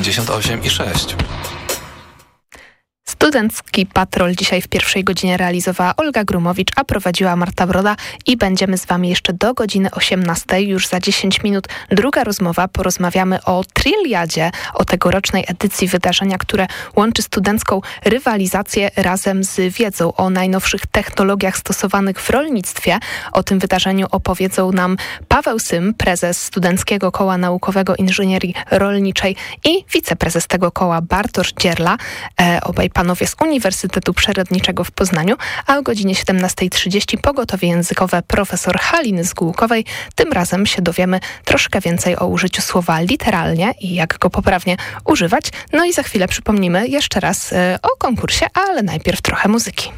98 i 6. Studencki patrol dzisiaj w pierwszej godzinie realizowała Olga Grumowicz, a prowadziła Marta Broda i będziemy z Wami jeszcze do godziny 18. Już za 10 minut druga rozmowa. Porozmawiamy o Trilliadzie, o tegorocznej edycji wydarzenia, które łączy studencką rywalizację razem z wiedzą o najnowszych technologiach stosowanych w rolnictwie. O tym wydarzeniu opowiedzą nam Paweł Sym, prezes Studenckiego Koła Naukowego Inżynierii Rolniczej i wiceprezes tego koła Bartosz Dzierla. E, obaj panowie panowie z Uniwersytetu Przyrodniczego w Poznaniu, a o godzinie 17.30 pogotowie językowe profesor Haliny Zgółkowej. Tym razem się dowiemy troszkę więcej o użyciu słowa literalnie i jak go poprawnie używać. No i za chwilę przypomnimy jeszcze raz y, o konkursie, ale najpierw trochę muzyki.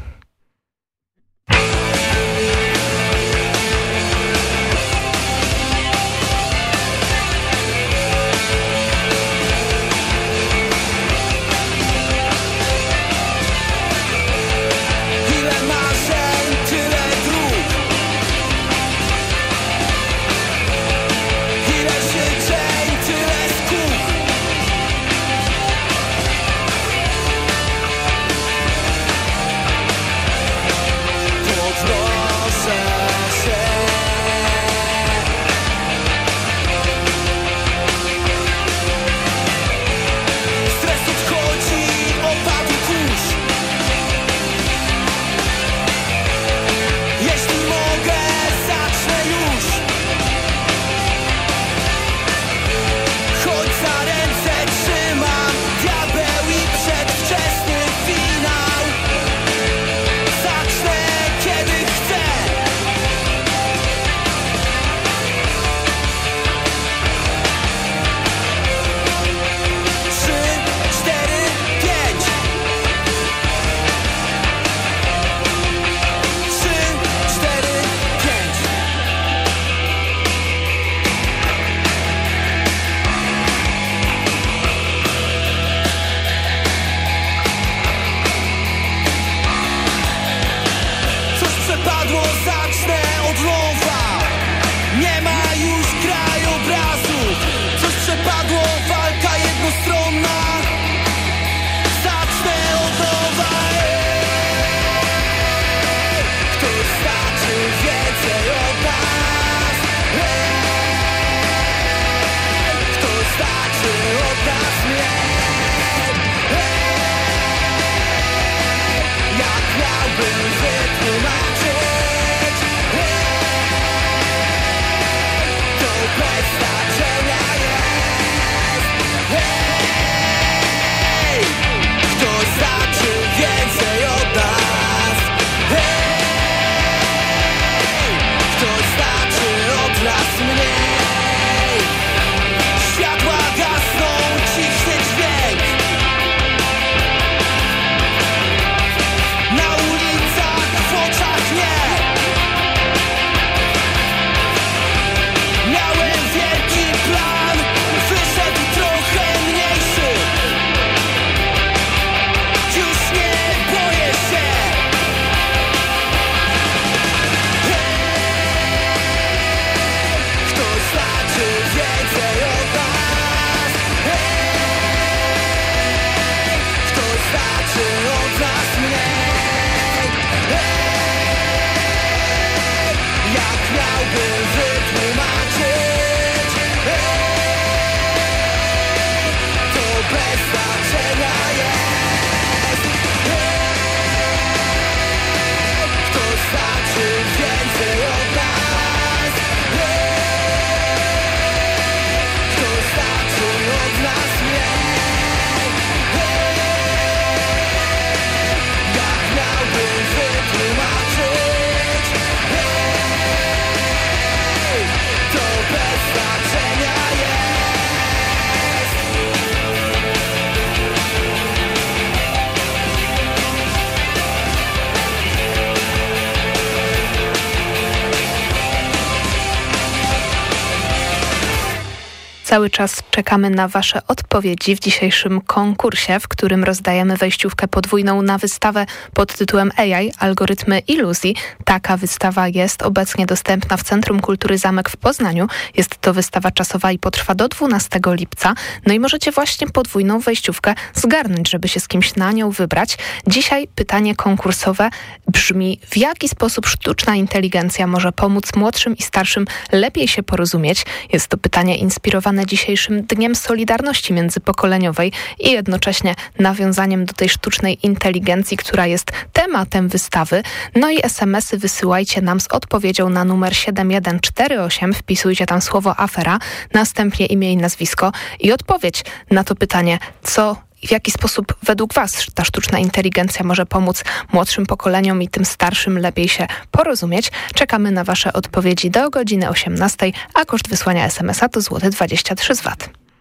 Cały czas czekamy na Wasze odpowiedzi w dzisiejszym konkursie, w którym rozdajemy wejściówkę podwójną na wystawę pod tytułem AI Algorytmy Iluzji. Taka wystawa jest obecnie dostępna w Centrum Kultury Zamek w Poznaniu. Jest to wystawa czasowa i potrwa do 12 lipca. No i możecie właśnie podwójną wejściówkę zgarnąć, żeby się z kimś na nią wybrać. Dzisiaj pytanie konkursowe brzmi, w jaki sposób sztuczna inteligencja może pomóc młodszym i starszym lepiej się porozumieć? Jest to pytanie inspirowane dzisiejszym Dniem Solidarności Międzypokoleniowej i jednocześnie nawiązaniem do tej sztucznej inteligencji, która jest tematem wystawy. No i SMS-y wysyłajcie nam z odpowiedzią na numer 7148, wpisujcie tam słowo afera, następnie imię i nazwisko i odpowiedź na to pytanie, co w jaki sposób według Was ta sztuczna inteligencja może pomóc młodszym pokoleniom i tym starszym lepiej się porozumieć. Czekamy na Wasze odpowiedzi do godziny 18, a koszt wysłania SMS-a to złoty 23 zł.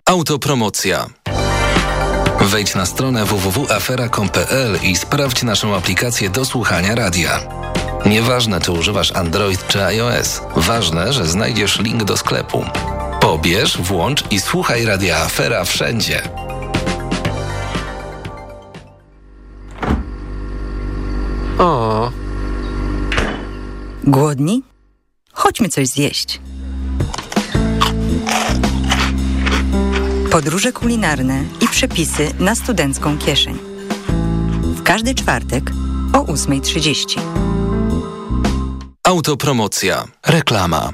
Autopromocja. Wejdź na stronę www.afera.com.pl i sprawdź naszą aplikację do słuchania radia. Nieważne, czy używasz Android czy iOS, ważne, że znajdziesz link do sklepu. Pobierz, włącz i słuchaj radia Afera wszędzie. O. Głodni? Chodźmy coś zjeść. Podróże kulinarne i przepisy na studencką kieszeń. W każdy czwartek o 8.30. Autopromocja. Reklama.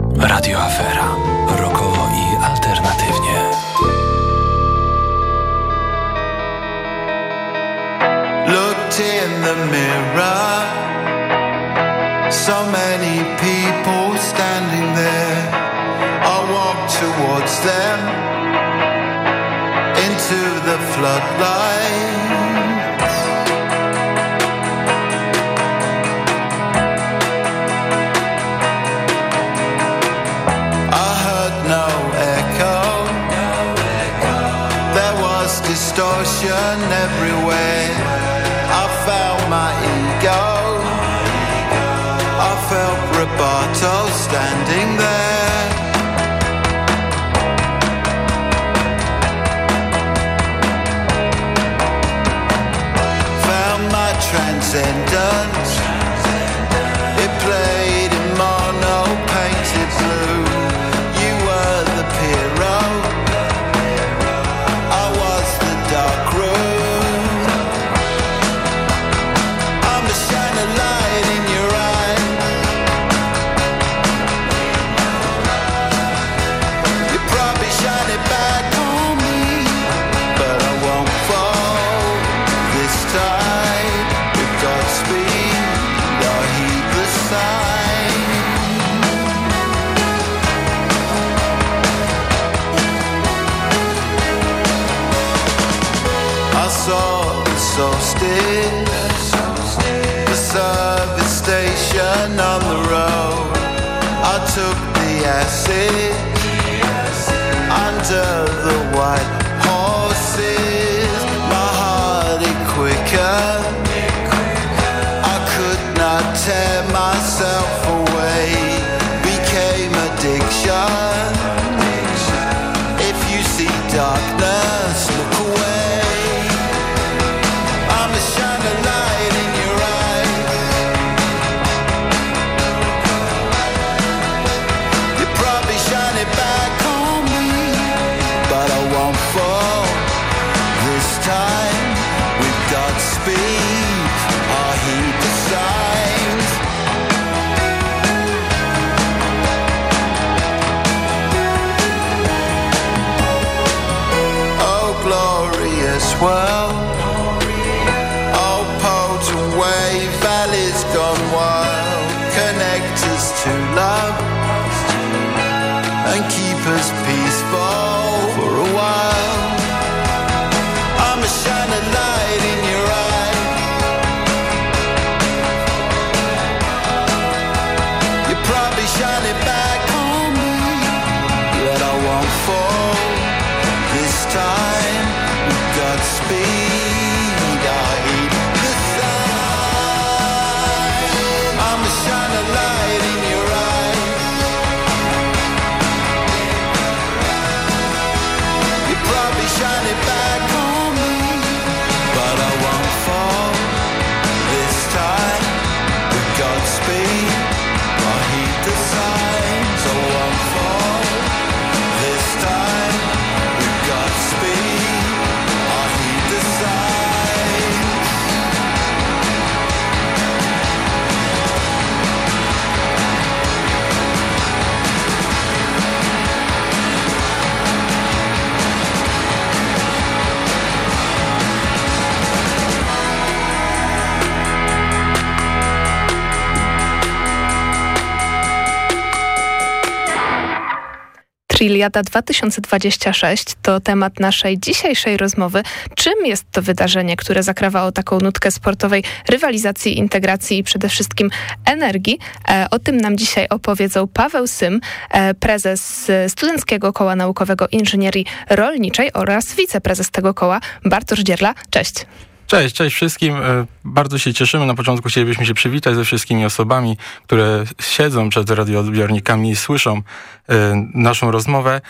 Radio Afera. Rokowo i alternatywnie. Looked in the mirror. So many people standing there. I walked towards them into the floodlight. Distortion everywhere. I felt my ego. I felt Roberto standing there. Found my transcendence. Under the white Triliada 2026 to temat naszej dzisiejszej rozmowy. Czym jest to wydarzenie, które zakrawało taką nutkę sportowej rywalizacji, integracji i przede wszystkim energii? E, o tym nam dzisiaj opowiedzą Paweł Sym, e, prezes Studenckiego Koła Naukowego Inżynierii Rolniczej oraz wiceprezes tego koła Bartosz Dzierla. Cześć. Cześć, cześć wszystkim. E, bardzo się cieszymy. Na początku chcielibyśmy się przywitać ze wszystkimi osobami, które siedzą przed radioodbiornikami i słyszą e, naszą rozmowę.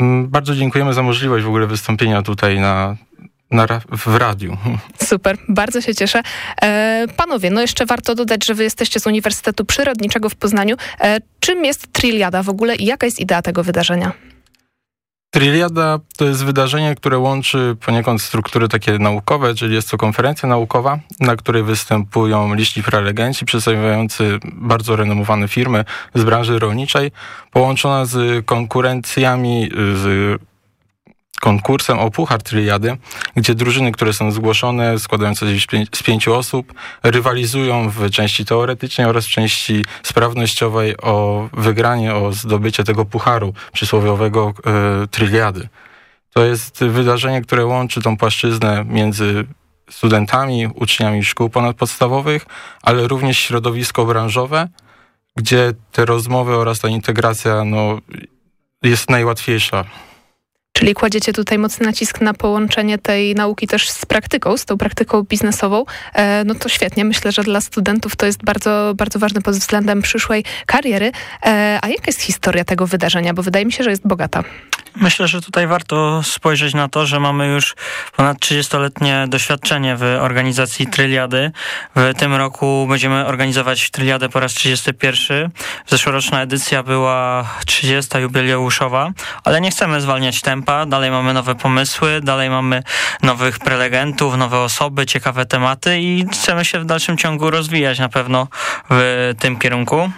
Mm, bardzo dziękujemy za możliwość w ogóle wystąpienia tutaj na, na, w radiu. Super, bardzo się cieszę. E, panowie, no jeszcze warto dodać, że wy jesteście z Uniwersytetu Przyrodniczego w Poznaniu. Czym jest Triliada w ogóle i jaka jest idea tego wydarzenia? Triliada to jest wydarzenie, które łączy poniekąd struktury takie naukowe, czyli jest to konferencja naukowa, na której występują liśni prelegenci przedstawiający bardzo renomowane firmy z branży rolniczej, połączona z konkurencjami, z konkursem o Puchar Triady, gdzie drużyny, które są zgłoszone, składające się z pięciu osób, rywalizują w części teoretycznej oraz w części sprawnościowej o wygranie, o zdobycie tego pucharu przysłowiowego e, Triliady. To jest wydarzenie, które łączy tą płaszczyznę między studentami, uczniami szkół ponadpodstawowych, ale również środowisko branżowe, gdzie te rozmowy oraz ta integracja no, jest najłatwiejsza. Czyli kładziecie tutaj mocny nacisk na połączenie tej nauki też z praktyką, z tą praktyką biznesową. E, no to świetnie. Myślę, że dla studentów to jest bardzo, bardzo ważne pod względem przyszłej kariery. E, a jaka jest historia tego wydarzenia? Bo wydaje mi się, że jest bogata. Myślę, że tutaj warto spojrzeć na to, że mamy już ponad 30-letnie doświadczenie w organizacji Tryliady. W tym roku będziemy organizować Tryliadę po raz 31. Zeszłoroczna edycja była 30. jubileuszowa, ale nie chcemy zwalniać tempa. Dalej mamy nowe pomysły, dalej mamy nowych prelegentów, nowe osoby, ciekawe tematy i chcemy się w dalszym ciągu rozwijać na pewno w tym kierunku.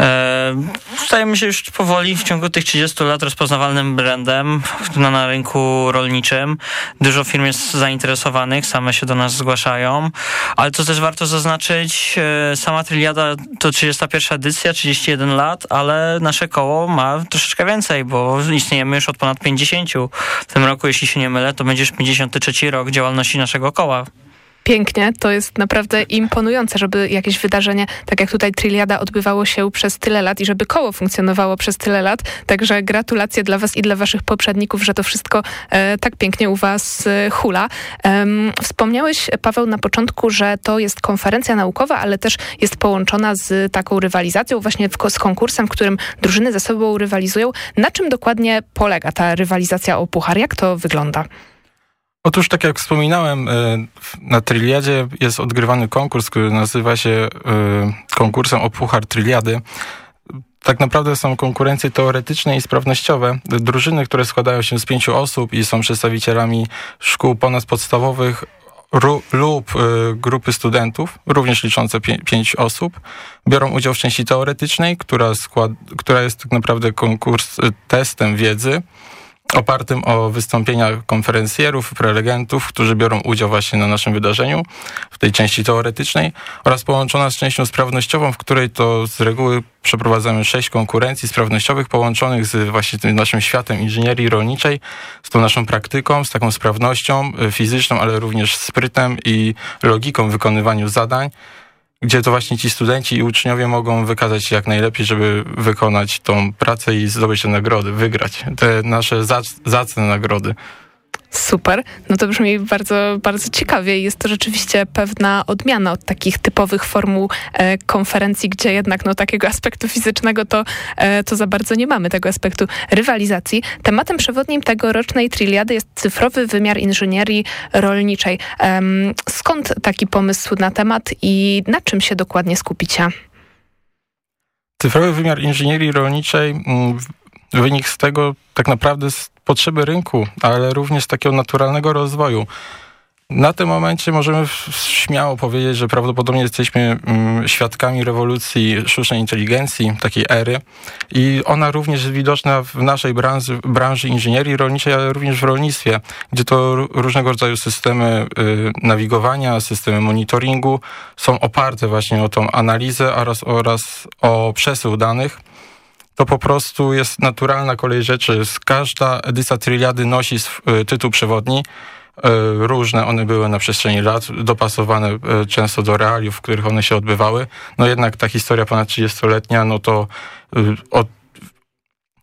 E, stajemy się już powoli w ciągu tych 30 lat rozpoznawalnym brandem na, na rynku rolniczym. Dużo firm jest zainteresowanych, same się do nas zgłaszają, ale to też warto zaznaczyć, e, sama Triliada to 31 edycja, 31 lat, ale nasze koło ma troszeczkę więcej, bo istniejemy już od ponad 50. W tym roku, jeśli się nie mylę, to będzie już 53 rok działalności naszego koła pięknie. To jest naprawdę imponujące, żeby jakieś wydarzenie, tak jak tutaj Triliada, odbywało się przez tyle lat i żeby koło funkcjonowało przez tyle lat. Także gratulacje dla Was i dla Waszych poprzedników, że to wszystko e, tak pięknie u Was e, hula. E, wspomniałeś, Paweł, na początku, że to jest konferencja naukowa, ale też jest połączona z taką rywalizacją, właśnie w, z konkursem, w którym drużyny ze sobą rywalizują. Na czym dokładnie polega ta rywalizacja o puchar? Jak to wygląda? Otóż, tak jak wspominałem, e, na Triliadzie jest odgrywany konkurs, który nazywa się e, konkursem o Puchar Triliady. Tak naprawdę są konkurencje teoretyczne i sprawnościowe. Drużyny, które składają się z pięciu osób i są przedstawicielami szkół ponadpodstawowych lub y, grupy studentów, również liczące pię pięć osób, biorą udział w części teoretycznej, która, która jest tak naprawdę konkurs testem wiedzy opartym o wystąpienia konferencjerów, prelegentów, którzy biorą udział właśnie na naszym wydarzeniu w tej części teoretycznej oraz połączona z częścią sprawnościową, w której to z reguły przeprowadzamy sześć konkurencji sprawnościowych połączonych z właśnie tym naszym światem inżynierii rolniczej, z tą naszą praktyką, z taką sprawnością y, fizyczną, ale również sprytem i logiką w wykonywaniu zadań gdzie to właśnie ci studenci i uczniowie mogą wykazać się jak najlepiej, żeby wykonać tą pracę i zdobyć te nagrody, wygrać te nasze zacne nagrody. Super, no to brzmi bardzo, bardzo ciekawie jest to rzeczywiście pewna odmiana od takich typowych formuł e, konferencji, gdzie jednak no, takiego aspektu fizycznego to, e, to za bardzo nie mamy, tego aspektu rywalizacji. Tematem przewodnim tegorocznej Triliady jest cyfrowy wymiar inżynierii rolniczej. E, skąd taki pomysł na temat i na czym się dokładnie skupicie? Cyfrowy wymiar inżynierii rolniczej mm, wynik z tego tak naprawdę z potrzeby rynku, ale również takiego naturalnego rozwoju. Na tym momencie możemy śmiało powiedzieć, że prawdopodobnie jesteśmy mm, świadkami rewolucji sztucznej inteligencji, takiej ery i ona również jest widoczna w naszej branży, branży inżynierii rolniczej, ale również w rolnictwie, gdzie to różnego rodzaju systemy y, nawigowania, systemy monitoringu są oparte właśnie o tą analizę oraz, oraz o przesył danych to po prostu jest naturalna kolej rzeczy. Każda edycja Tryliady nosi y, tytuł przewodni. Y, różne one były na przestrzeni lat, dopasowane y, często do realiów, w których one się odbywały. No jednak ta historia ponad 30-letnia, no to od,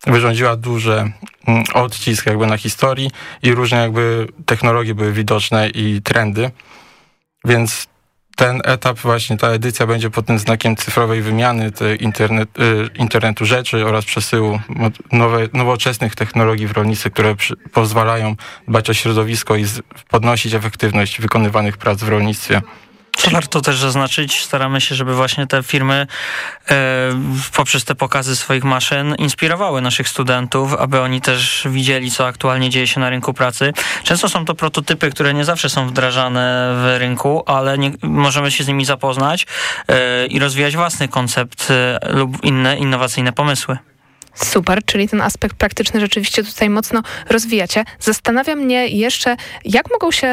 wyrządziła duży mm, odcisk jakby na historii i różne jakby technologie były widoczne i trendy. Więc ten etap, właśnie ta edycja będzie pod tym znakiem cyfrowej wymiany internet, y, internetu rzeczy oraz przesyłu nowe, nowoczesnych technologii w rolnictwie, które przy, pozwalają dbać o środowisko i z, podnosić efektywność wykonywanych prac w rolnictwie. Warto też zaznaczyć, staramy się, żeby właśnie te firmy e, poprzez te pokazy swoich maszyn inspirowały naszych studentów, aby oni też widzieli, co aktualnie dzieje się na rynku pracy. Często są to prototypy, które nie zawsze są wdrażane w rynku, ale nie, możemy się z nimi zapoznać e, i rozwijać własny koncept e, lub inne innowacyjne pomysły. Super, czyli ten aspekt praktyczny rzeczywiście tutaj mocno rozwijacie. Zastanawia mnie jeszcze, jak mogą się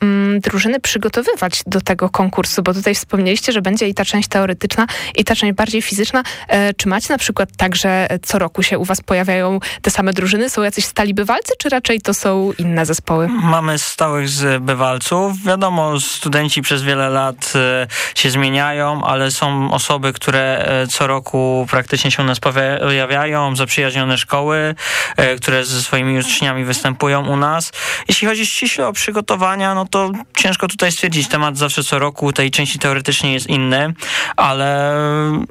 mm, drużyny przygotowywać do tego konkursu, bo tutaj wspomnieliście, że będzie i ta część teoretyczna, i ta część bardziej fizyczna. E, czy macie na przykład tak, że co roku się u was pojawiają te same drużyny? Są jacyś stali bywalcy, czy raczej to są inne zespoły? Mamy stałych bywalców. Wiadomo, studenci przez wiele lat e, się zmieniają, ale są osoby, które e, co roku praktycznie się u nas pojawiają, zaprzyjaźnione szkoły, e, które ze swoimi uczniami występują u nas. Jeśli chodzi ściśle o przygotowania, no to ciężko tutaj stwierdzić. Temat zawsze co roku tej części teoretycznej jest inny, ale mm,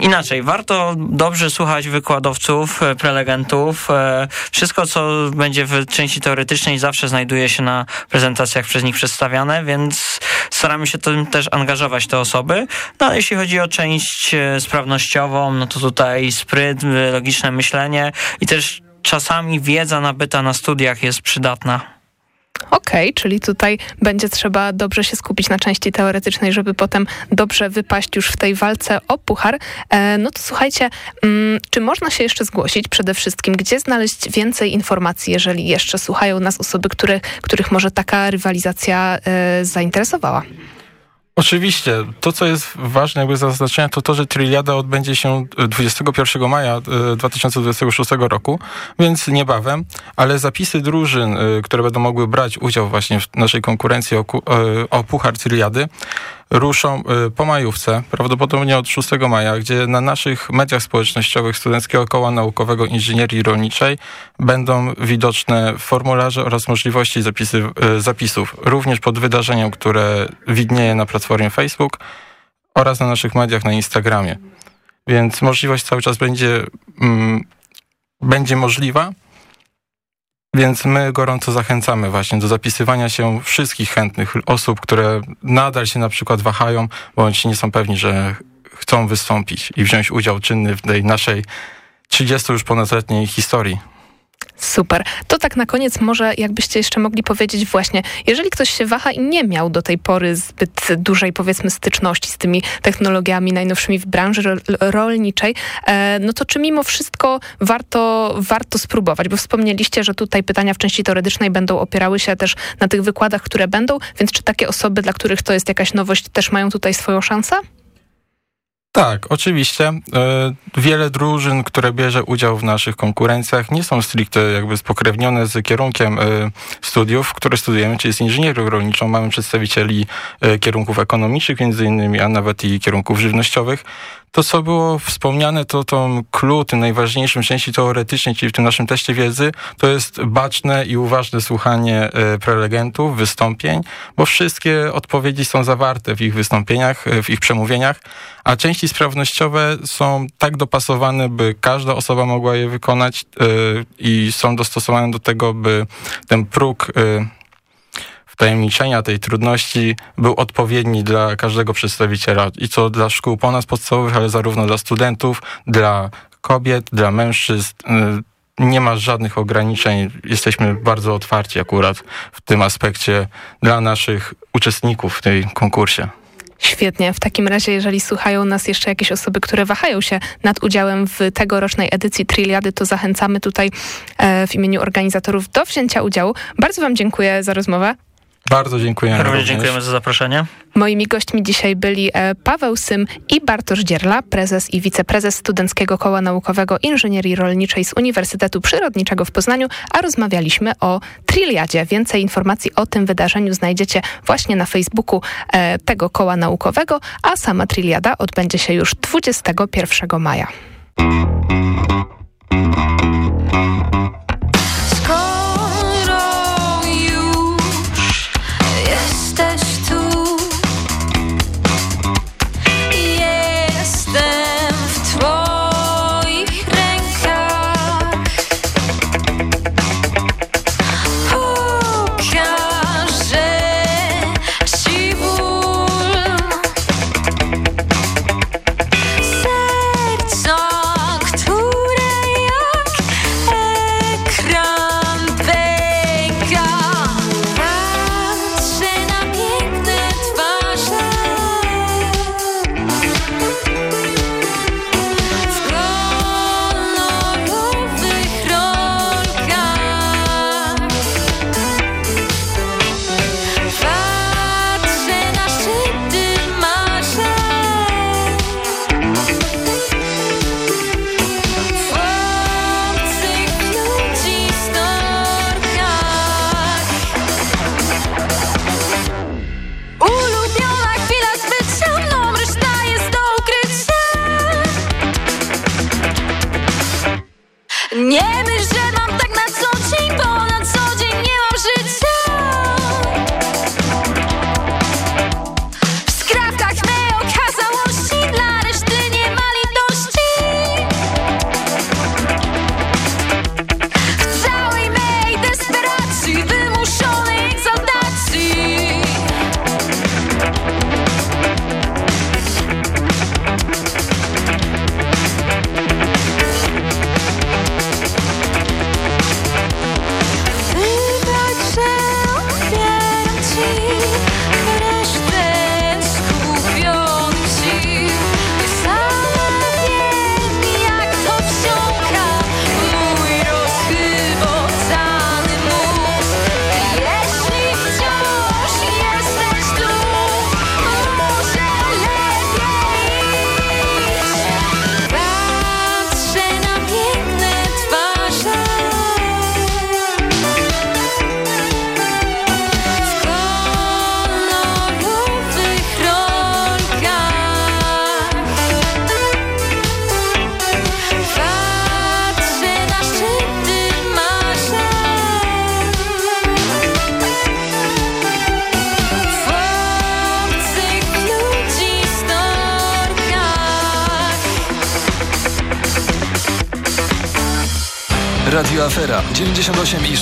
inaczej. Warto dobrze słuchać wykładowców, e, prelegentów. E, wszystko, co będzie w części teoretycznej zawsze znajduje się na prezentacjach przez nich przedstawiane, więc staramy się tym też angażować te osoby. No a jeśli chodzi o część sprawnościową, no to tutaj spryt, logiczny myślenie i też czasami wiedza nabyta na studiach jest przydatna. Okej, okay, czyli tutaj będzie trzeba dobrze się skupić na części teoretycznej, żeby potem dobrze wypaść już w tej walce o puchar. E, no to słuchajcie, mm, czy można się jeszcze zgłosić przede wszystkim? Gdzie znaleźć więcej informacji, jeżeli jeszcze słuchają nas osoby, które, których może taka rywalizacja e, zainteresowała? Oczywiście. To, co jest ważne jakby zaznaczenia, to to, że Triliada odbędzie się 21 e, maja 2026 e, roku, więc niebawem, ale zapisy drużyn, e, które będą mogły brać udział właśnie w naszej konkurencji o, o Puchar Triliady, ruszą y, po majówce, prawdopodobnie od 6 maja, gdzie na naszych mediach społecznościowych Studenckiego Koła Naukowego Inżynierii Rolniczej będą widoczne formularze oraz możliwości zapisy, y, zapisów, również pod wydarzeniem, które widnieje na platformie Facebook oraz na naszych mediach na Instagramie. Więc możliwość cały czas będzie, mm, będzie możliwa. Więc my gorąco zachęcamy właśnie do zapisywania się wszystkich chętnych osób, które nadal się na przykład wahają, bądź nie są pewni, że chcą wystąpić i wziąć udział czynny w tej naszej 30 już ponadletniej historii. Super. To tak na koniec może jakbyście jeszcze mogli powiedzieć właśnie, jeżeli ktoś się waha i nie miał do tej pory zbyt dużej powiedzmy styczności z tymi technologiami najnowszymi w branży rolniczej, e, no to czy mimo wszystko warto, warto spróbować? Bo wspomnieliście, że tutaj pytania w części teoretycznej będą opierały się też na tych wykładach, które będą, więc czy takie osoby, dla których to jest jakaś nowość, też mają tutaj swoją szansę? Tak, oczywiście. E, wiele drużyn, które bierze udział w naszych konkurencjach nie są stricte jakby spokrewnione z kierunkiem e, studiów, które studujemy, czyli z inżynierią rolniczą. Mamy przedstawicieli e, kierunków ekonomicznych między innymi, a nawet i kierunków żywnościowych. To, co było wspomniane, to tą clue, tym najważniejszym części teoretycznej, czyli w tym naszym teście wiedzy, to jest baczne i uważne słuchanie e, prelegentów, wystąpień, bo wszystkie odpowiedzi są zawarte w ich wystąpieniach, e, w ich przemówieniach, a części sprawnościowe są tak dopasowane, by każda osoba mogła je wykonać e, i są dostosowane do tego, by ten próg tajemniczenia, tej trudności był odpowiedni dla każdego przedstawiciela i co dla szkół ponad podstawowych, ale zarówno dla studentów, dla kobiet, dla mężczyzn. Y, nie ma żadnych ograniczeń. Jesteśmy bardzo otwarci akurat w tym aspekcie dla naszych uczestników w tej konkursie. Świetnie. W takim razie, jeżeli słuchają nas jeszcze jakieś osoby, które wahają się nad udziałem w tegorocznej edycji Triliady, to zachęcamy tutaj e, w imieniu organizatorów do wzięcia udziału. Bardzo Wam dziękuję za rozmowę. Bardzo dziękujemy. Również dziękujemy za zaproszenie. Moimi gośćmi dzisiaj byli e, Paweł Sym i Bartosz Dzierla, prezes i wiceprezes Studenckiego Koła Naukowego Inżynierii Rolniczej z Uniwersytetu Przyrodniczego w Poznaniu, a rozmawialiśmy o Triliadzie. Więcej informacji o tym wydarzeniu znajdziecie właśnie na Facebooku e, tego koła naukowego, a sama Triliada odbędzie się już 21 maja.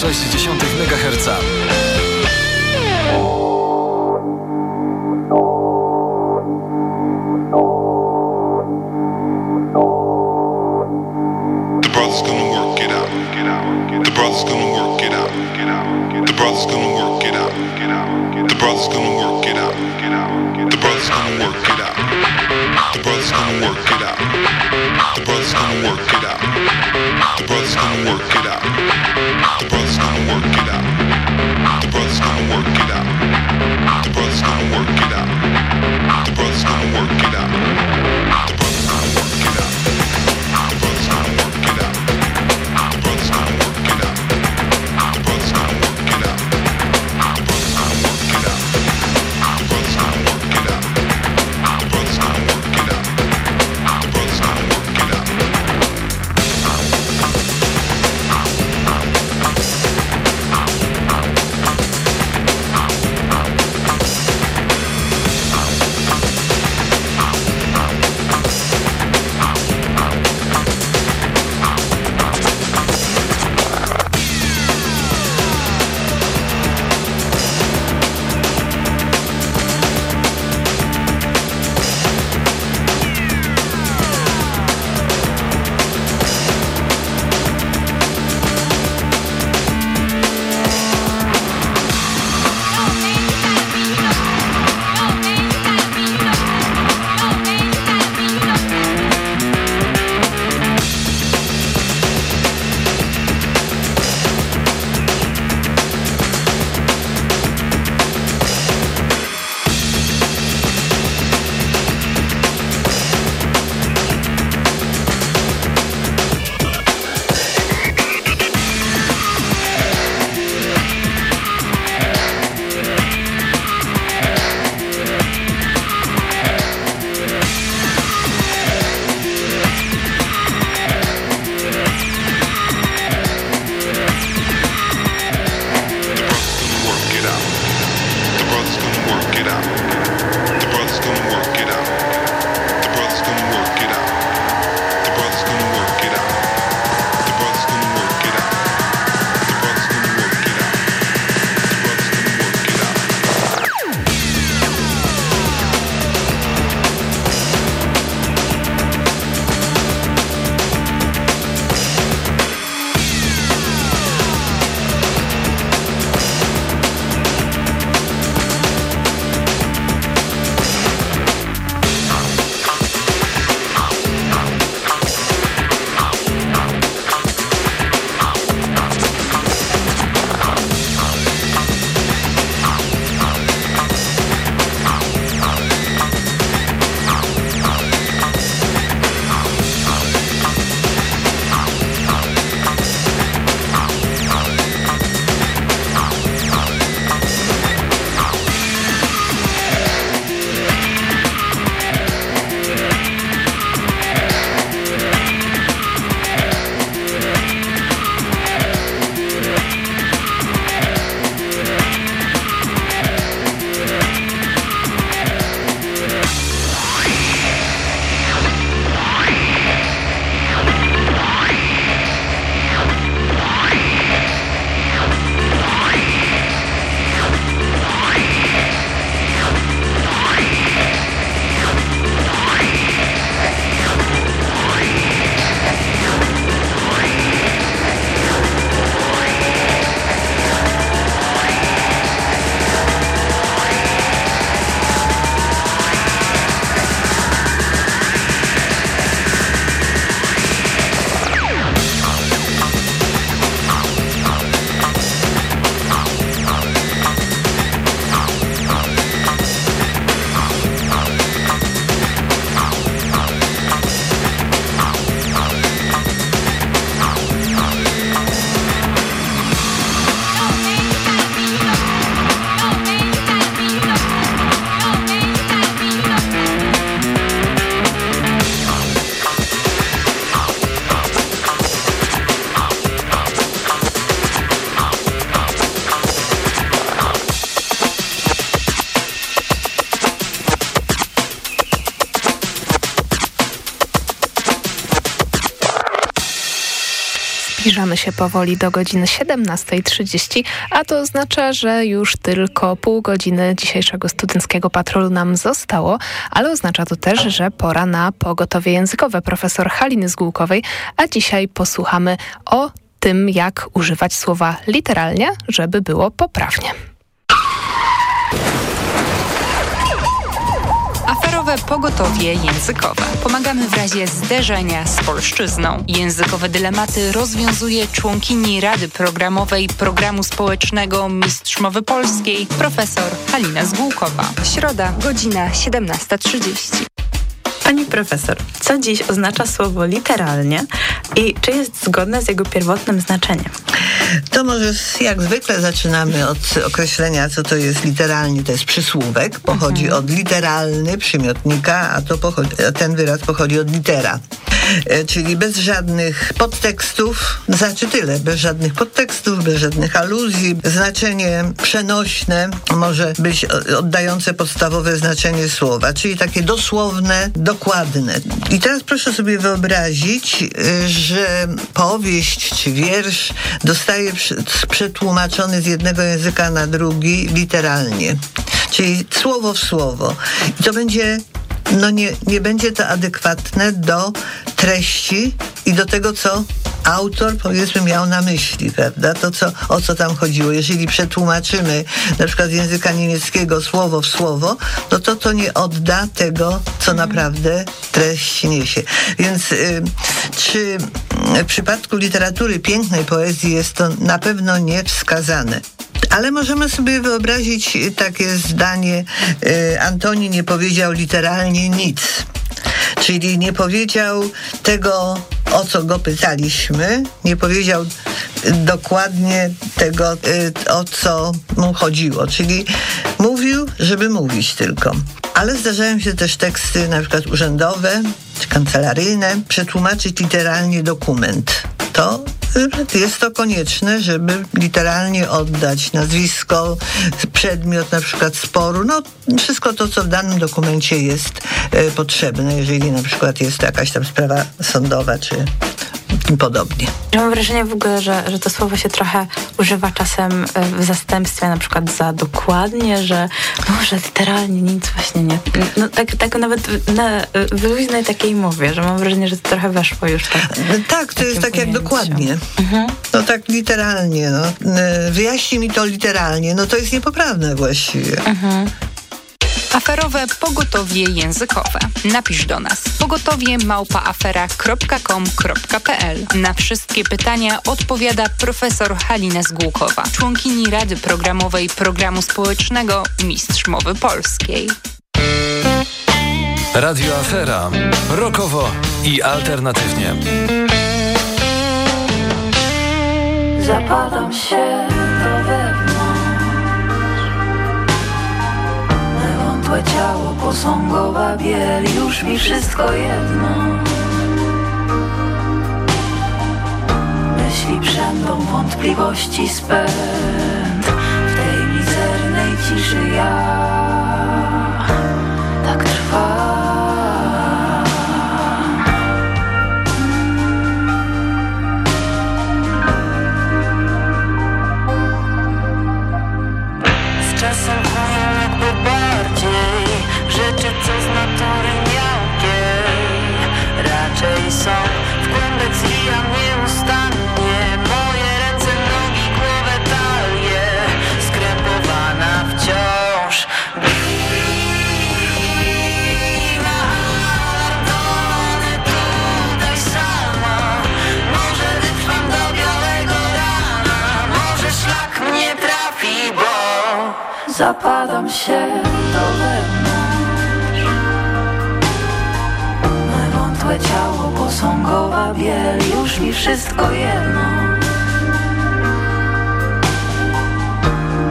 1,6 MHz. The brother's gonna work it out. The brother's gonna work it out. The brother's gonna work it out. The brother's gonna work it out. The brother's gonna work it out. The brother's gonna work it out. The brother's gonna work it out. Się powoli do godziny 17.30, a to oznacza, że już tylko pół godziny dzisiejszego studenckiego patrolu nam zostało, ale oznacza to też, że pora na pogotowie językowe profesor Haliny Zgółkowej, a dzisiaj posłuchamy o tym, jak używać słowa literalnie, żeby było poprawnie. Pogotowie językowe. Pomagamy w razie zderzenia z polszczyzną. Językowe dylematy rozwiązuje członkini Rady Programowej Programu Społecznego Mistrz Mowy Polskiej, profesor Halina Zgółkowa. Środa, godzina 17.30. Pani profesor, co dziś oznacza słowo literalnie i czy jest zgodne z jego pierwotnym znaczeniem? To może jak zwykle zaczynamy od określenia, co to jest literalnie. To jest przysłówek, pochodzi mhm. od literalny, przymiotnika, a, to a ten wyraz pochodzi od litera. E, czyli bez żadnych podtekstów, znaczy tyle, bez żadnych podtekstów, bez żadnych aluzji. Znaczenie przenośne może być oddające podstawowe znaczenie słowa, czyli takie dosłowne, dokładne. I teraz proszę sobie wyobrazić, e, że powieść czy wiersz dostaje przetłumaczony z jednego języka na drugi literalnie, czyli słowo w słowo. I to będzie no nie, nie będzie to adekwatne do treści i do tego, co autor powiedzmy miał na myśli, prawda? To, co, o co tam chodziło. Jeżeli przetłumaczymy na przykład z języka niemieckiego słowo w słowo, no to to nie odda tego, co mhm. naprawdę treść niesie. Więc y, czy w przypadku literatury pięknej poezji jest to na pewno niewskazane. Ale możemy sobie wyobrazić takie zdanie, y, Antoni nie powiedział literalnie nic. Czyli nie powiedział tego, o co go pytaliśmy, nie powiedział dokładnie tego, y, o co mu chodziło. Czyli mówił, żeby mówić tylko. Ale zdarzają się też teksty na przykład urzędowe czy kancelaryjne, przetłumaczyć literalnie dokument. To jest to konieczne, żeby literalnie oddać nazwisko, przedmiot na przykład sporu, no wszystko to, co w danym dokumencie jest e, potrzebne, jeżeli na przykład jest to jakaś tam sprawa sądowa czy podobnie. mam wrażenie w ogóle, że, że to słowo się trochę używa czasem e, w zastępstwie na przykład za dokładnie, że może literalnie nic właśnie nie. No, tak, tak nawet na wyluźnej takiej mowie, że mam wrażenie, że to trochę weszło już tak. Tak, to jest tak jak dokładnie. Mhm. No tak literalnie, no. Wyjaśnij mi to literalnie, no to jest niepoprawne właściwie. Mhm. Aferowe pogotowie językowe. Napisz do nas pogotowie małpaafera.com.pl. Na wszystkie pytania odpowiada profesor Halina Zgłukowa, członkini Rady Programowej Programu Społecznego Mistrz Mowy Polskiej. Radio Afera. Rokowo i alternatywnie. Zapadam się do wewnątrz posągowa biel Już mi wszystko jedno. Myśli przędą wątpliwości spęd W tej mizernej ciszy ja zapadam się do wewnątrz. Me wątłe ciało, posągowa biel Już mi wszystko jedno.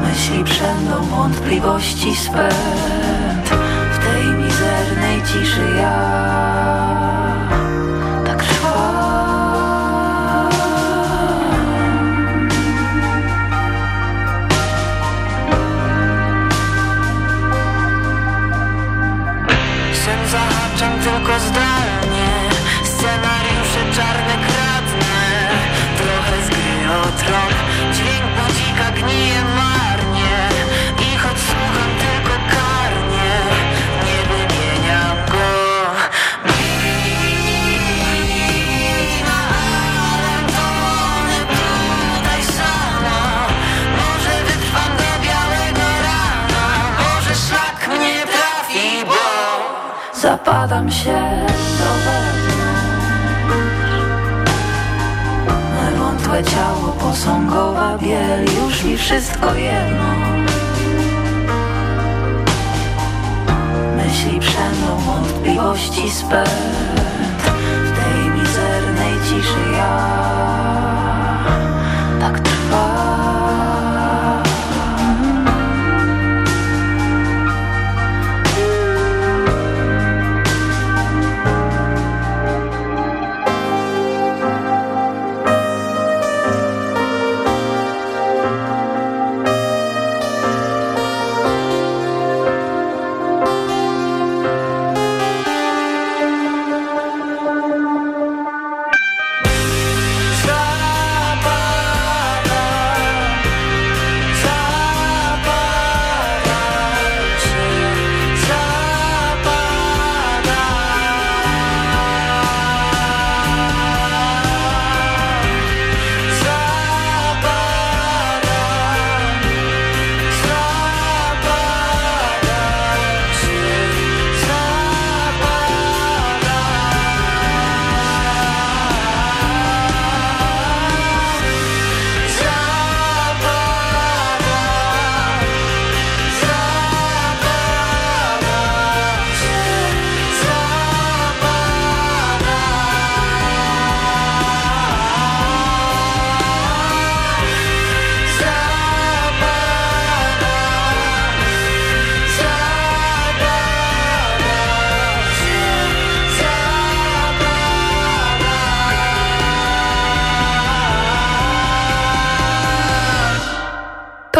Myśli przędą wątpliwości spęd W tej mizernej ciszy ja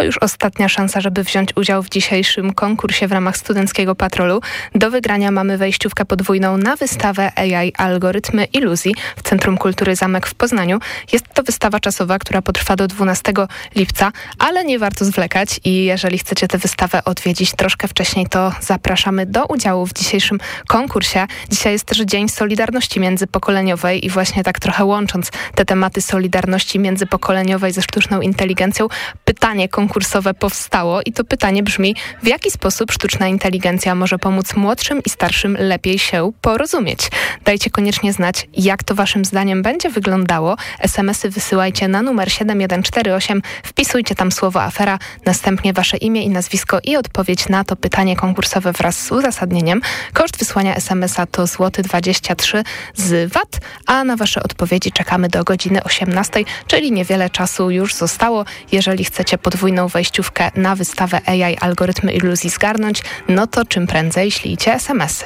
już ostatnia szansa, żeby wziąć udział w dzisiejszym konkursie w ramach Studenckiego Patrolu. Do wygrania mamy wejściówkę podwójną na wystawę AI Algorytmy Iluzji w Centrum Kultury Zamek w Poznaniu. Jest to wystawa czasowa, która potrwa do 12 lipca, ale nie warto zwlekać i jeżeli chcecie tę wystawę odwiedzić troszkę wcześniej, to zapraszamy do udziału w dzisiejszym konkursie. Dzisiaj jest też Dzień Solidarności Międzypokoleniowej i właśnie tak trochę łącząc te tematy solidarności międzypokoleniowej ze sztuczną inteligencją, pytanie konkursowe konkursowe powstało i to pytanie brzmi, w jaki sposób sztuczna inteligencja może pomóc młodszym i starszym lepiej się porozumieć? Dajcie koniecznie znać, jak to waszym zdaniem będzie wyglądało. SMS-y wysyłajcie na numer 7148, wpisujcie tam słowo afera, następnie wasze imię i nazwisko i odpowiedź na to pytanie konkursowe wraz z uzasadnieniem. Koszt wysłania SMS-a to złoty 23 z VAT, a na wasze odpowiedzi czekamy do godziny 18, czyli niewiele czasu już zostało. Jeżeli chcecie podwójną wejściówkę na wystawę AI Algorytmy Iluzji zgarnąć, no to czym prędzej ślijcie SMS-y.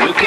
Look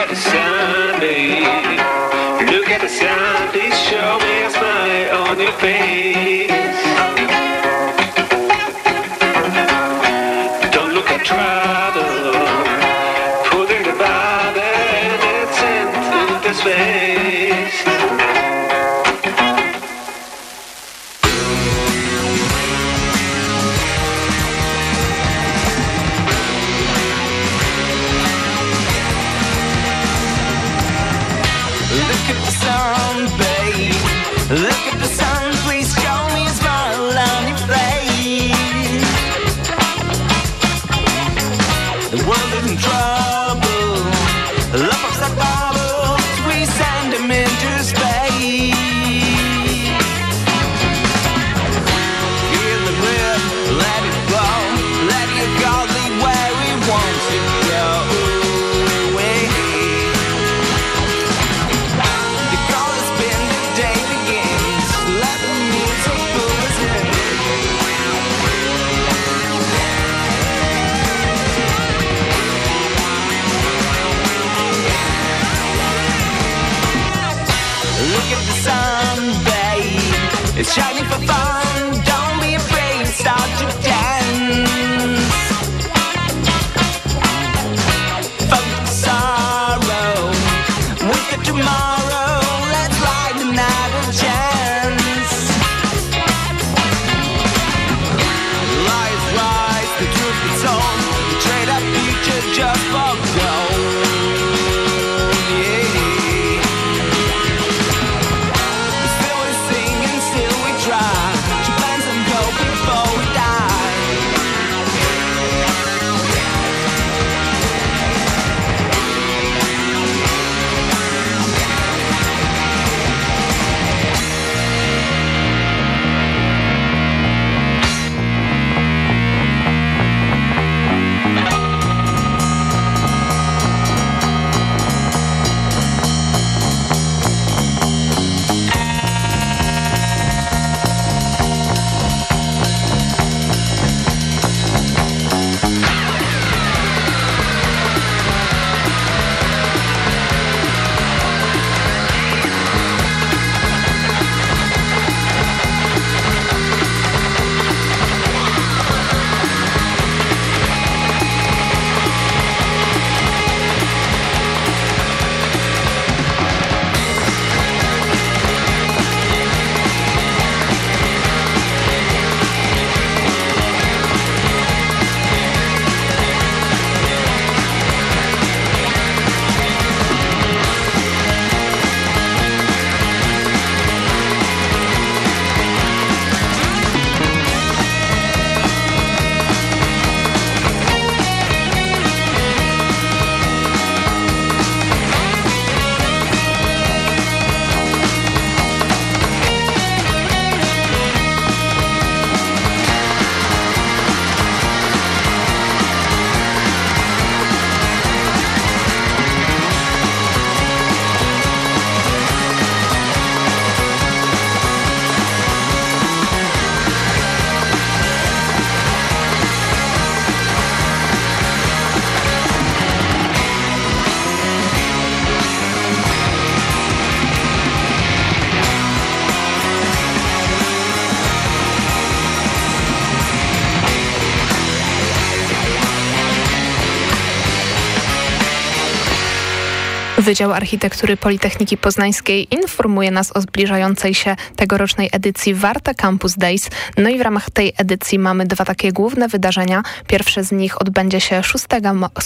Wydział Architektury Politechniki Poznańskiej informuje nas o zbliżającej się tegorocznej edycji Warta Campus Days. No i w ramach tej edycji mamy dwa takie główne wydarzenia. Pierwsze z nich odbędzie się 6,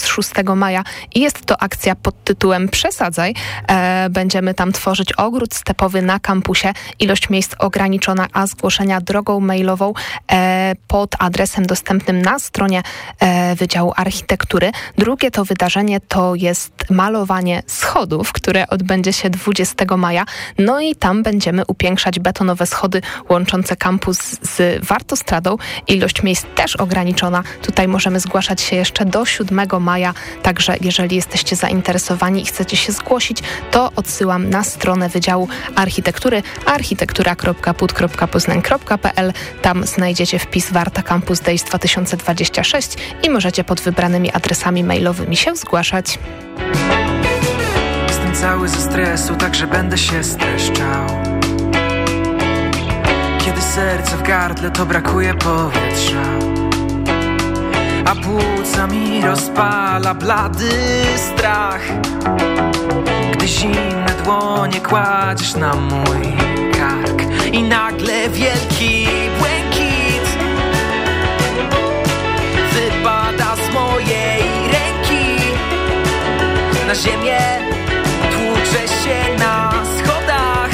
6 maja i jest to akcja pod tytułem Przesadzaj. E, będziemy tam tworzyć ogród stepowy na kampusie. Ilość miejsc ograniczona, a zgłoszenia drogą mailową e, pod adresem dostępnym na stronie e, Wydziału Architektury. Drugie to wydarzenie to jest malowanie schodów, które odbędzie się 20 maja. No i tam będziemy upiększać betonowe schody łączące kampus z Wartostradą. Ilość miejsc też ograniczona. Tutaj możemy zgłaszać się jeszcze do 7 maja, także jeżeli jesteście zainteresowani i chcecie się zgłosić, to odsyłam na stronę Wydziału Architektury architektura.put.poznań.pl. Tam znajdziecie wpis Warta Campus Days 2026 i możecie pod wybranymi adresami mailowymi się zgłaszać cały ze stresu, także będę się streszczał. Kiedy serce w gardle, to brakuje powietrza. A płuca mi rozpala blady strach. Gdy zimne dłonie kładziesz na mój kark I nagle wielki błękit Wypada z mojej ręki. Na ziemię się na schodach.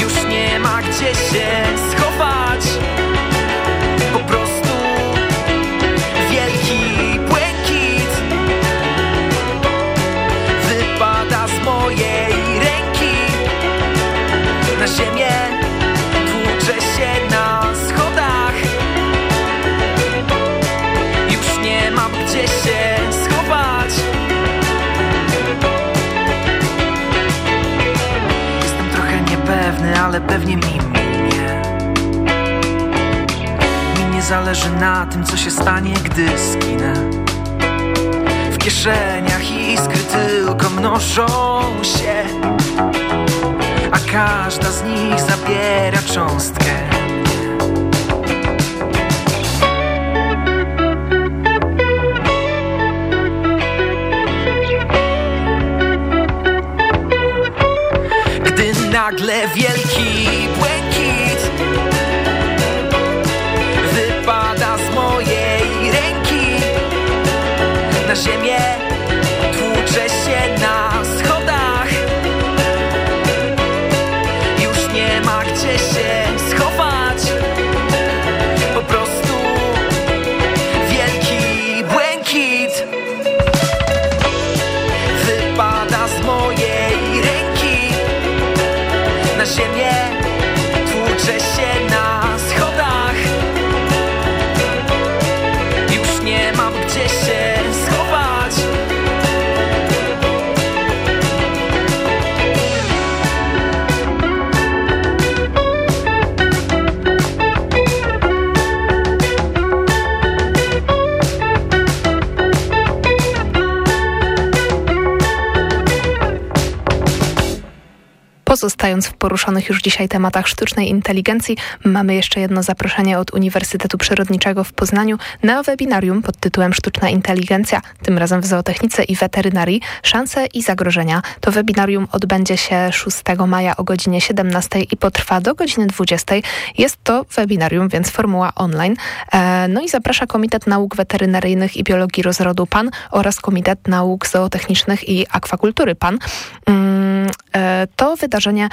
Już nie ma gdzie się ale pewnie mi minie. Mi nie zależy na tym, co się stanie, gdy skinę W kieszeniach iskry tylko mnożą się A każda z nich zabiera cząstkę nagle wielki błękit Wypada z mojej ręki. Na ziemię tłuczę się na also Pozostając w poruszonych już dzisiaj tematach sztucznej inteligencji, mamy jeszcze jedno zaproszenie od Uniwersytetu Przyrodniczego w Poznaniu na webinarium pod tytułem Sztuczna inteligencja, tym razem w zootechnice i weterynarii, szanse i zagrożenia. To webinarium odbędzie się 6 maja o godzinie 17 i potrwa do godziny 20. Jest to webinarium, więc formuła online. E, no i zaprasza Komitet Nauk Weterynaryjnych i Biologii Rozrodu PAN oraz Komitet Nauk Zootechnicznych i Akwakultury PAN. Mm, e, to wydarzenie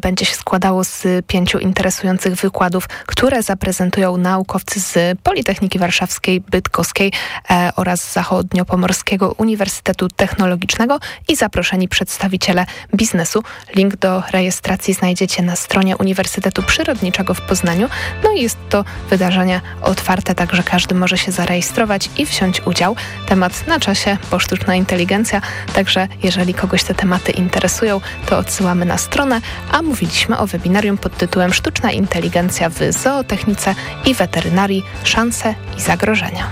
będzie się składało z pięciu interesujących wykładów, które zaprezentują naukowcy z Politechniki Warszawskiej, Bydgoskiej e, oraz Zachodniopomorskiego Uniwersytetu Technologicznego i zaproszeni przedstawiciele biznesu. Link do rejestracji znajdziecie na stronie Uniwersytetu Przyrodniczego w Poznaniu. No i jest to wydarzenie otwarte, także każdy może się zarejestrować i wziąć udział. Temat na czasie, bo sztuczna inteligencja, także jeżeli kogoś te tematy interesują, to odsyłamy na stronę, a mówiliśmy o webinarium pod tytułem Sztuczna inteligencja w zootechnice i weterynarii szanse i zagrożenia.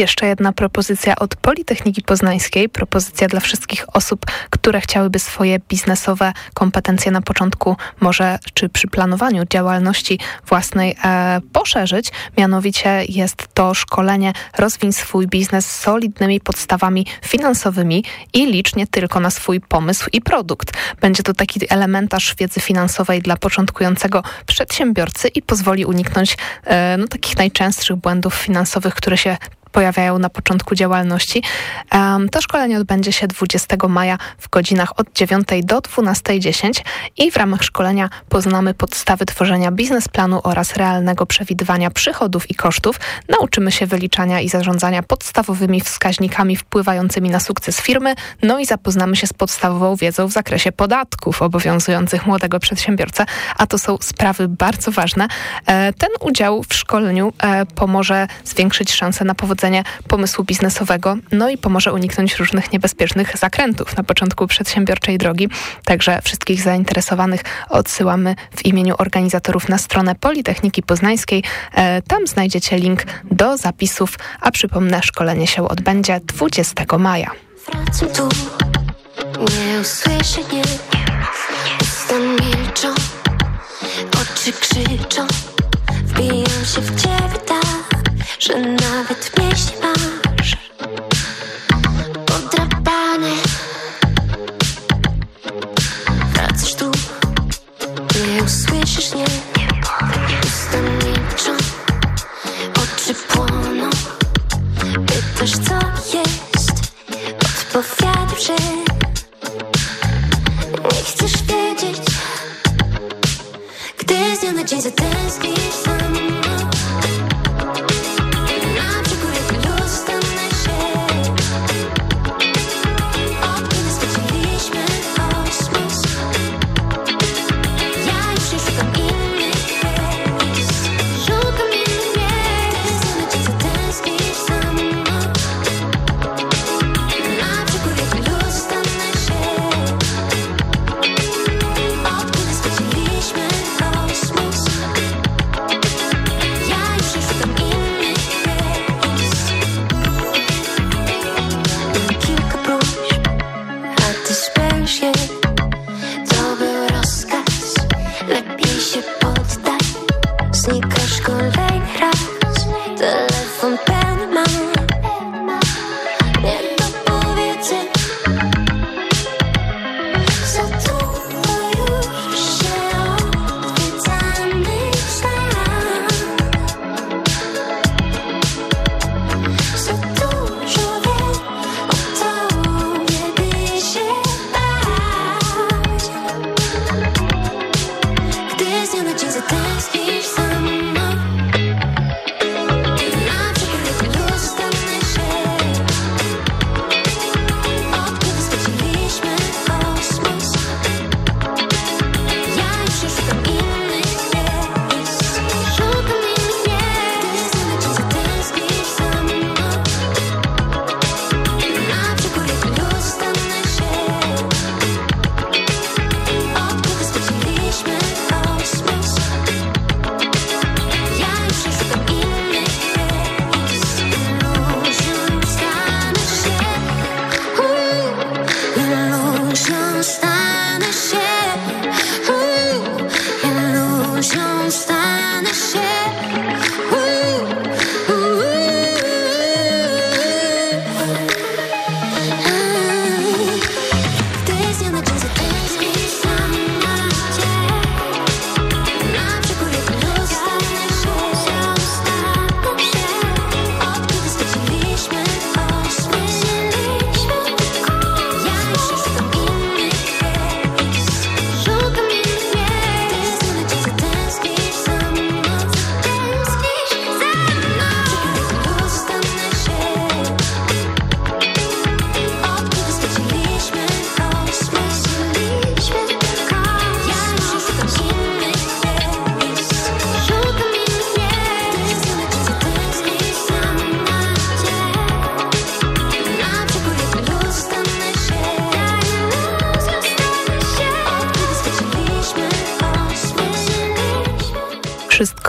Jeszcze jedna propozycja od Politechniki Poznańskiej, propozycja dla wszystkich osób, które chciałyby swoje biznesowe kompetencje na początku może czy przy planowaniu działalności własnej e, poszerzyć. Mianowicie jest to szkolenie Rozwiń swój biznes z solidnymi podstawami finansowymi i licz nie tylko na swój pomysł i produkt. Będzie to taki elementarz wiedzy finansowej dla początkującego przedsiębiorcy i pozwoli uniknąć e, no, takich najczęstszych błędów finansowych, które się pojawiają na początku działalności. To szkolenie odbędzie się 20 maja w godzinach od 9 do 12.10 i w ramach szkolenia poznamy podstawy tworzenia biznesplanu oraz realnego przewidywania przychodów i kosztów. Nauczymy się wyliczania i zarządzania podstawowymi wskaźnikami wpływającymi na sukces firmy, no i zapoznamy się z podstawową wiedzą w zakresie podatków obowiązujących młodego przedsiębiorcę, a to są sprawy bardzo ważne. E, ten udział w szkoleniu e, pomoże zwiększyć szanse na powodzenie prowadzenie pomysłu biznesowego, no i pomoże uniknąć różnych niebezpiecznych zakrętów na początku przedsiębiorczej drogi. Także wszystkich zainteresowanych odsyłamy w imieniu organizatorów na stronę Politechniki Poznańskiej. E, tam znajdziecie link do zapisów, a przypomnę, szkolenie się odbędzie 20 maja. Wracam tu, nie usłyszę, nie, usta milczą, oczy krzyczą, wbijam się w ciebie tak że nawet pieśń masz podrapane. Wracasz tu, nie usłyszysz, nie, usta milczą, oczy płoną. Pytasz, co jest, odpowiadam, że nie chcesz wiedzieć, gdy z dnia na dzień zatęsknisz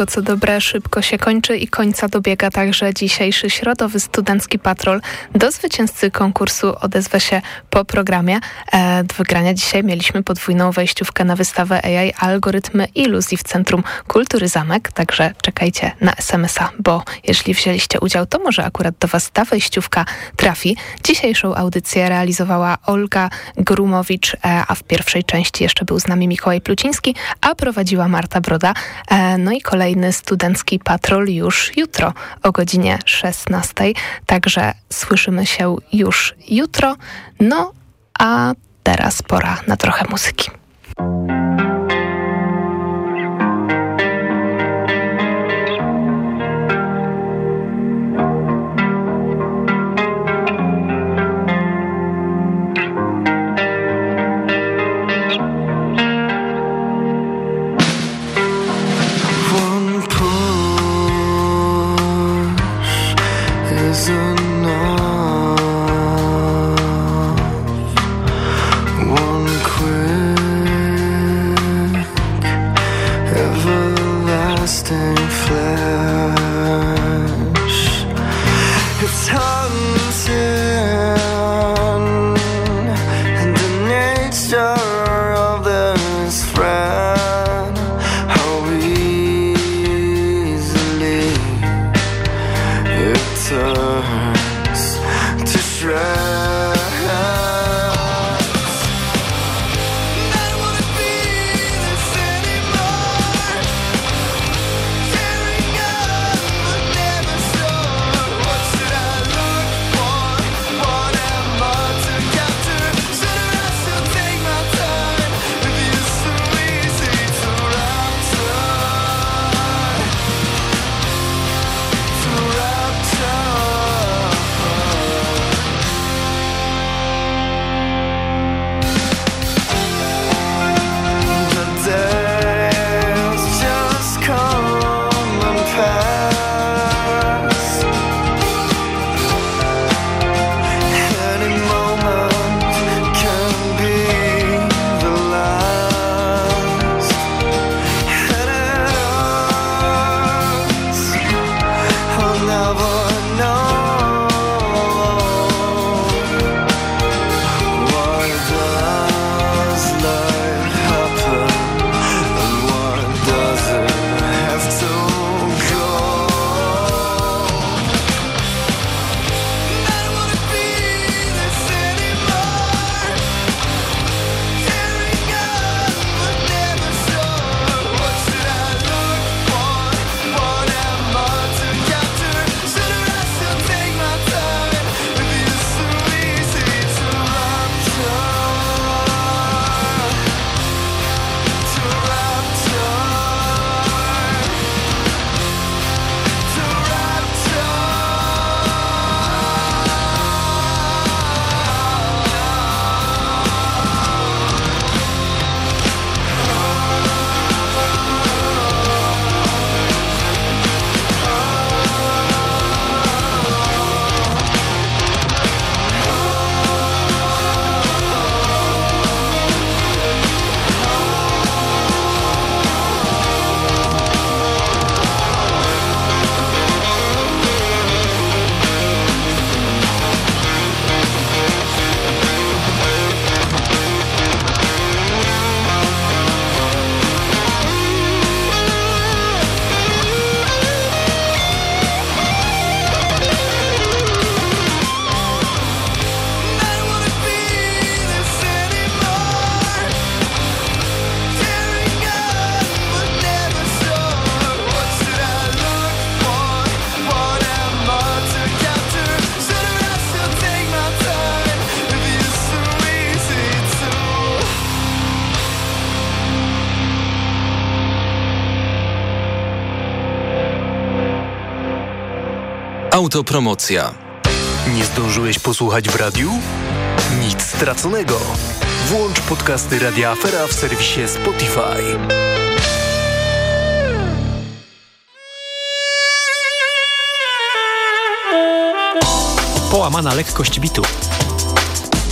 Wszystko co dobre szybko się kończy i końca dobiega także dzisiejszy środowy studencki patrol. Do zwycięzcy konkursu odezwę się po programie. E, do wygrania dzisiaj mieliśmy podwójną wejściówkę na wystawę AI Algorytmy Iluzji w Centrum Kultury Zamek, także czekajcie na SMS-a, bo jeśli wzięliście udział, to może akurat do Was ta wejściówka trafi. Dzisiejszą audycję realizowała Olga Grumowicz, e, a w pierwszej części jeszcze był z nami Mikołaj Pluciński, a prowadziła Marta Broda. E, no i kolejny studencki patrol już jutro o godzinie 16. Także słyszymy się już jutro. No a teraz pora na trochę muzyki. Autopromocja. Nie zdążyłeś posłuchać w radiu? Nic straconego. Włącz podcasty Radia Afera w serwisie Spotify. Połamana lekkość bitu.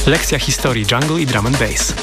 Lekcja historii jungle i drum and bass